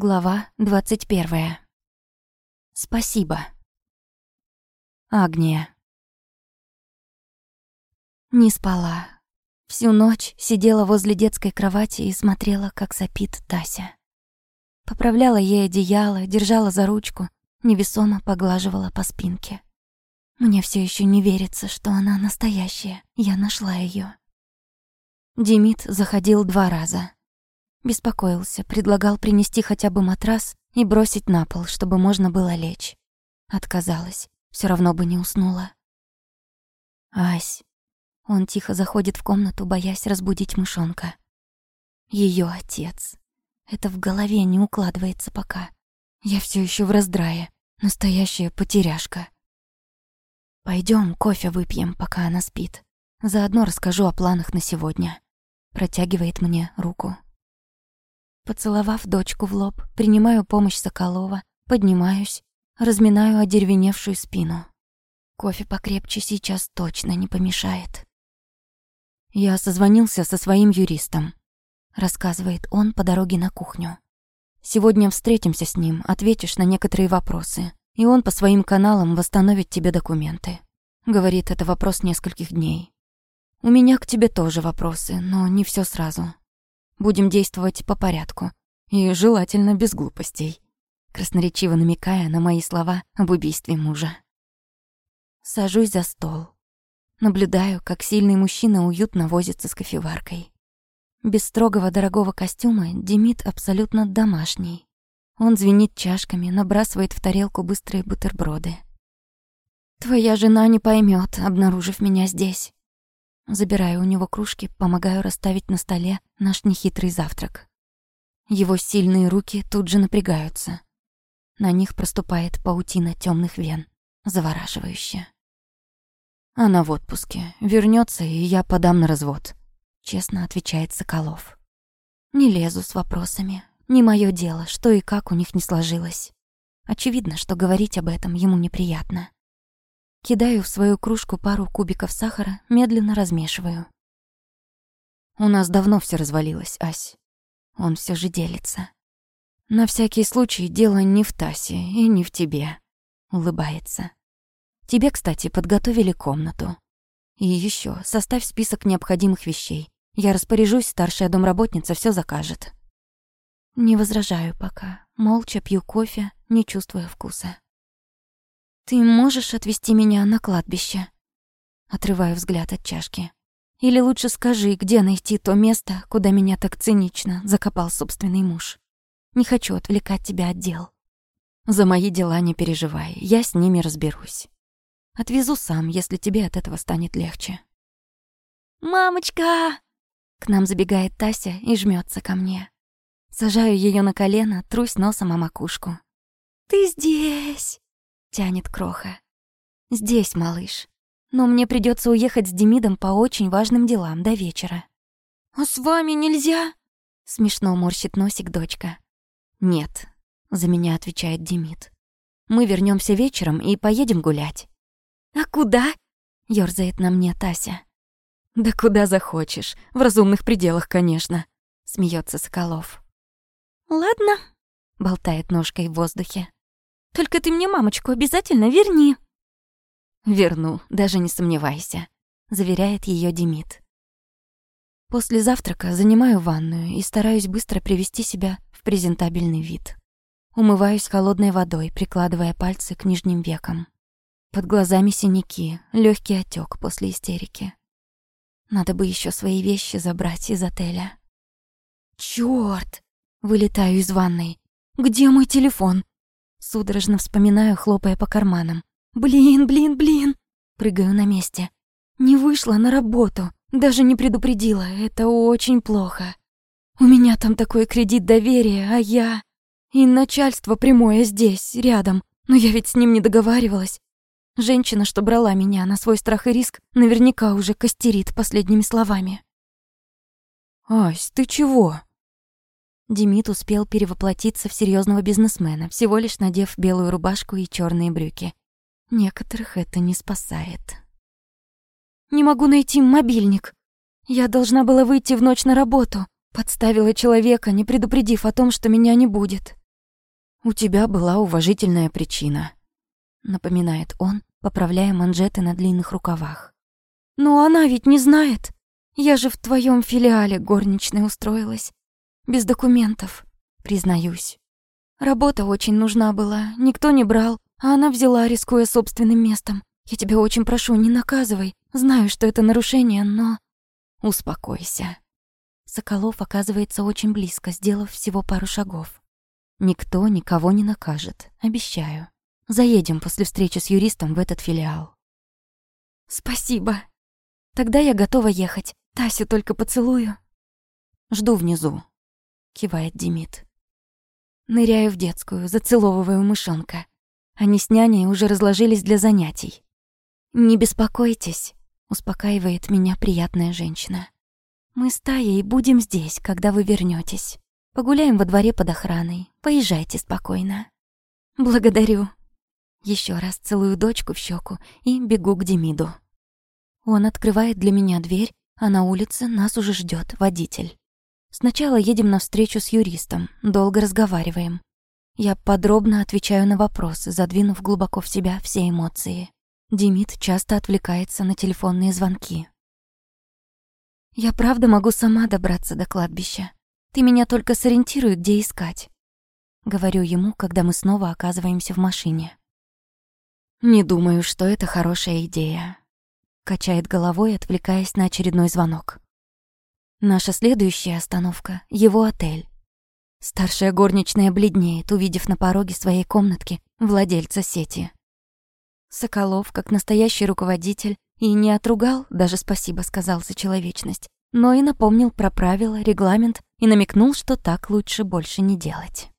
Глава двадцать первая. Спасибо. Агния. Не спала. Всю ночь сидела возле детской кровати и смотрела, как сопит Тася. Поправляла ей одеяло, держала за ручку, невесомо поглаживала по спинке. Мне все еще не верится, что она настоящая. Я нашла ее. Демид заходил два раза. Беспокоился, предлагал принести хотя бы матрас и бросить на пол, чтобы можно было лечь. Отказалась, все равно бы не уснула. Ась. Он тихо заходит в комнату, боясь разбудить мышонка. Ее отец. Это в голове не укладывается пока. Я все еще в раздрае. Настоящая потеряшка. Пойдем, кофе выпьем, пока она спит. Заодно расскажу о планах на сегодня. Протягивает мне руку. Поцеловав дочку в лоб, принимаю помощь Соколова, поднимаюсь, разминаю одеревеневшую спину. Кофе покрепче сейчас точно не помешает. Я созвонился со своим юристом рассказывает он по дороге на кухню. Сегодня встретимся с ним, ответишь на некоторые вопросы, и он по своим каналам восстановит тебе документы. Говорит, это вопрос нескольких дней. У меня к тебе тоже вопросы, но не все сразу. Будем действовать по порядку. И желательно без глупостей. Красноречиво намекая на мои слова об убийстве мужа. Сажусь за стол. Наблюдаю, как сильный мужчина уютно возится с кофеваркой. Без строгого дорогого костюма Демид абсолютно домашний. Он звенит чашками, набрасывает в тарелку быстрые бутерброды. «Твоя жена не поймет, обнаружив меня здесь». Забираю у него кружки, помогаю расставить на столе наш нехитрый завтрак. Его сильные руки тут же напрягаются. На них проступает паутина темных вен, завораживающая. Она в отпуске. Вернется, и я подам на развод честно отвечает Соколов. Не лезу с вопросами. Не мое дело, что и как у них не сложилось. Очевидно, что говорить об этом ему неприятно. Кидаю в свою кружку пару кубиков сахара, медленно размешиваю. У нас давно все развалилось, Ась. Он все же делится. На всякий случай дело не в Тасе и не в тебе. Улыбается. Тебе, кстати, подготовили комнату. И еще составь список необходимых вещей. Я распоряжусь, старшая домработница все закажет. Не возражаю пока. Молча пью кофе, не чувствуя вкуса. Ты можешь отвезти меня на кладбище? Отрываю взгляд от чашки. Или лучше скажи, где найти то место, куда меня так цинично закопал собственный муж. Не хочу отвлекать тебя от дел. За мои дела не переживай, я с ними разберусь. Отвезу сам, если тебе от этого станет легче. «Мамочка!» К нам забегает Тася и жмется ко мне. Сажаю ее на колено, трусь носом о макушку. «Ты здесь!» — тянет Кроха. «Здесь, малыш. Но мне придется уехать с Демидом по очень важным делам до вечера». «А с вами нельзя?» — смешно морщит носик дочка. «Нет», — за меня отвечает Демид. «Мы вернемся вечером и поедем гулять». «А куда?» — ёрзает на мне Тася. «Да куда захочешь. В разумных пределах, конечно», — смеется Соколов. «Ладно», — болтает ножкой в воздухе. «Только ты мне мамочку обязательно верни». «Верну, даже не сомневайся», — заверяет ее Демид. После завтрака занимаю ванную и стараюсь быстро привести себя в презентабельный вид. Умываюсь холодной водой, прикладывая пальцы к нижним векам. Под глазами синяки, легкий отек после истерики. Надо бы еще свои вещи забрать из отеля. Черт! Вылетаю из ванной. Где мой телефон? Судорожно вспоминаю, хлопая по карманам. Блин, блин, блин! Прыгаю на месте. Не вышла на работу. Даже не предупредила. Это очень плохо. У меня там такой кредит доверия, а я... И начальство прямое здесь, рядом. Но я ведь с ним не договаривалась. Женщина, что брала меня на свой страх и риск, наверняка уже костерит последними словами. «Ась, ты чего?» Демид успел перевоплотиться в серьезного бизнесмена, всего лишь надев белую рубашку и черные брюки. Некоторых это не спасает. «Не могу найти мобильник. Я должна была выйти в ночь на работу. Подставила человека, не предупредив о том, что меня не будет. У тебя была уважительная причина, напоминает он, поправляя манжеты на длинных рукавах. Но она ведь не знает. Я же в твоем филиале горничной устроилась. Без документов, признаюсь. Работа очень нужна была, никто не брал, а она взяла, рискуя собственным местом. Я тебя очень прошу, не наказывай. Знаю, что это нарушение, но... Успокойся. Соколов оказывается очень близко, сделав всего пару шагов. Никто никого не накажет, обещаю. Заедем после встречи с юристом в этот филиал. Спасибо. Тогда я готова ехать. Тасю только поцелую. Жду внизу, кивает Демид. Ныряю в детскую, зацеловываю мышонка. Они с няней уже разложились для занятий. «Не беспокойтесь», — успокаивает меня приятная женщина. «Мы с Таей будем здесь, когда вы вернётесь. Погуляем во дворе под охраной. Поезжайте спокойно». «Благодарю». Еще раз целую дочку в щеку и бегу к Демиду. Он открывает для меня дверь, а на улице нас уже ждет водитель. Сначала едем на встречу с юристом, долго разговариваем. Я подробно отвечаю на вопросы, задвинув глубоко в себя все эмоции. Демид часто отвлекается на телефонные звонки. «Я правда могу сама добраться до кладбища. Ты меня только сориентируй, где искать», — говорю ему, когда мы снова оказываемся в машине. «Не думаю, что это хорошая идея качает головой, отвлекаясь на очередной звонок. Наша следующая остановка — его отель. Старшая горничная бледнеет, увидев на пороге своей комнатки владельца сети. Соколов, как настоящий руководитель, и не отругал, даже спасибо сказал за человечность, но и напомнил про правила, регламент и намекнул, что так лучше больше не делать.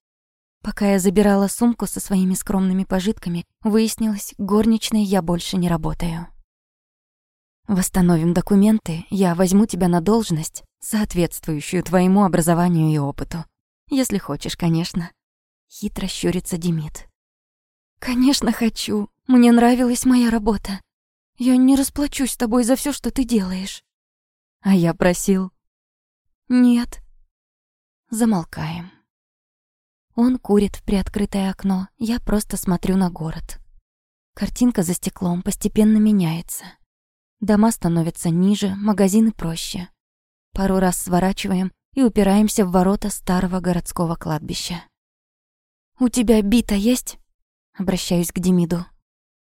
Пока я забирала сумку со своими скромными пожитками, выяснилось, горничной я больше не работаю. Восстановим документы, я возьму тебя на должность, соответствующую твоему образованию и опыту. Если хочешь, конечно. Хитро щурится Демид. Конечно, хочу. Мне нравилась моя работа. Я не расплачусь с тобой за все, что ты делаешь. А я просил. Нет. Замолкаем. Он курит в приоткрытое окно, я просто смотрю на город. Картинка за стеклом постепенно меняется. Дома становятся ниже, магазины проще. Пару раз сворачиваем и упираемся в ворота старого городского кладбища. «У тебя бита есть?» Обращаюсь к Демиду.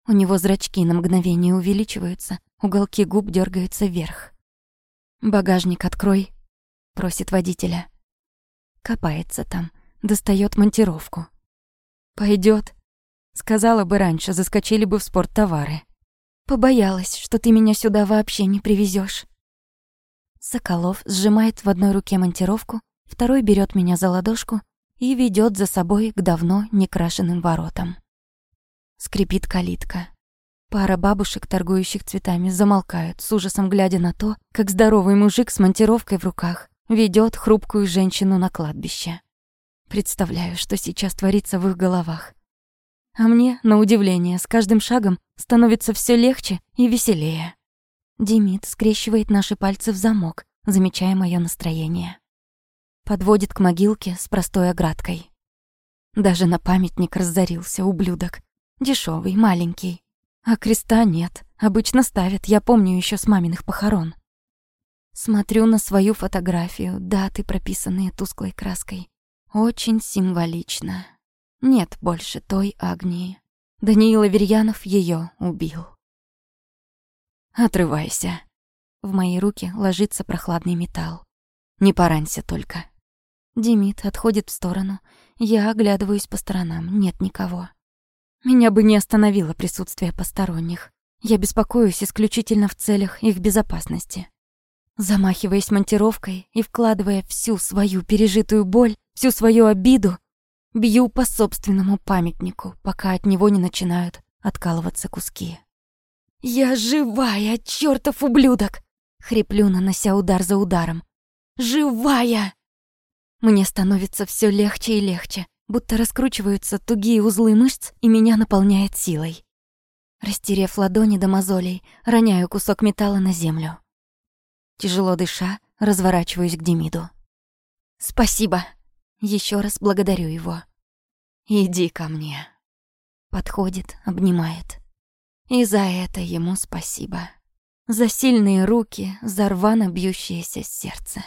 У него зрачки на мгновение увеличиваются, уголки губ дергаются вверх. «Багажник открой», — просит водителя. Копается там, достает монтировку. Пойдет. Сказала бы раньше, заскочили бы в спорттовары. Побоялась, что ты меня сюда вообще не привезешь. Соколов сжимает в одной руке монтировку, второй берет меня за ладошку и ведет за собой к давно некрашенным воротам. Скрипит калитка. Пара бабушек, торгующих цветами, замолкают, с ужасом глядя на то, как здоровый мужик с монтировкой в руках ведет хрупкую женщину на кладбище. Представляю, что сейчас творится в их головах. А мне, на удивление, с каждым шагом становится все легче и веселее. Демид скрещивает наши пальцы в замок, замечая мое настроение. Подводит к могилке с простой оградкой. Даже на памятник разорился, ублюдок. дешевый, маленький. А креста нет. Обычно ставят, я помню еще с маминых похорон. Смотрю на свою фотографию, даты, прописанные тусклой краской. Очень символично. Нет больше той Агнии. Даниил Аверьянов ее убил. «Отрывайся». В мои руки ложится прохладный металл. «Не поранься только». Демид отходит в сторону. Я оглядываюсь по сторонам. Нет никого. Меня бы не остановило присутствие посторонних. Я беспокоюсь исключительно в целях их безопасности. Замахиваясь монтировкой и вкладывая всю свою пережитую боль, всю свою обиду, Бью по собственному памятнику, пока от него не начинают откалываться куски. «Я живая, чертов ублюдок!» Хриплю, нанося удар за ударом. «Живая!» Мне становится все легче и легче, будто раскручиваются тугие узлы мышц и меня наполняет силой. Растерев ладони до мозолей, роняю кусок металла на землю. Тяжело дыша, разворачиваюсь к Демиду. «Спасибо!» Еще раз благодарю его. иди ко мне». Подходит, обнимает. И за это ему спасибо. За сильные руки, за рвано бьющееся сердце.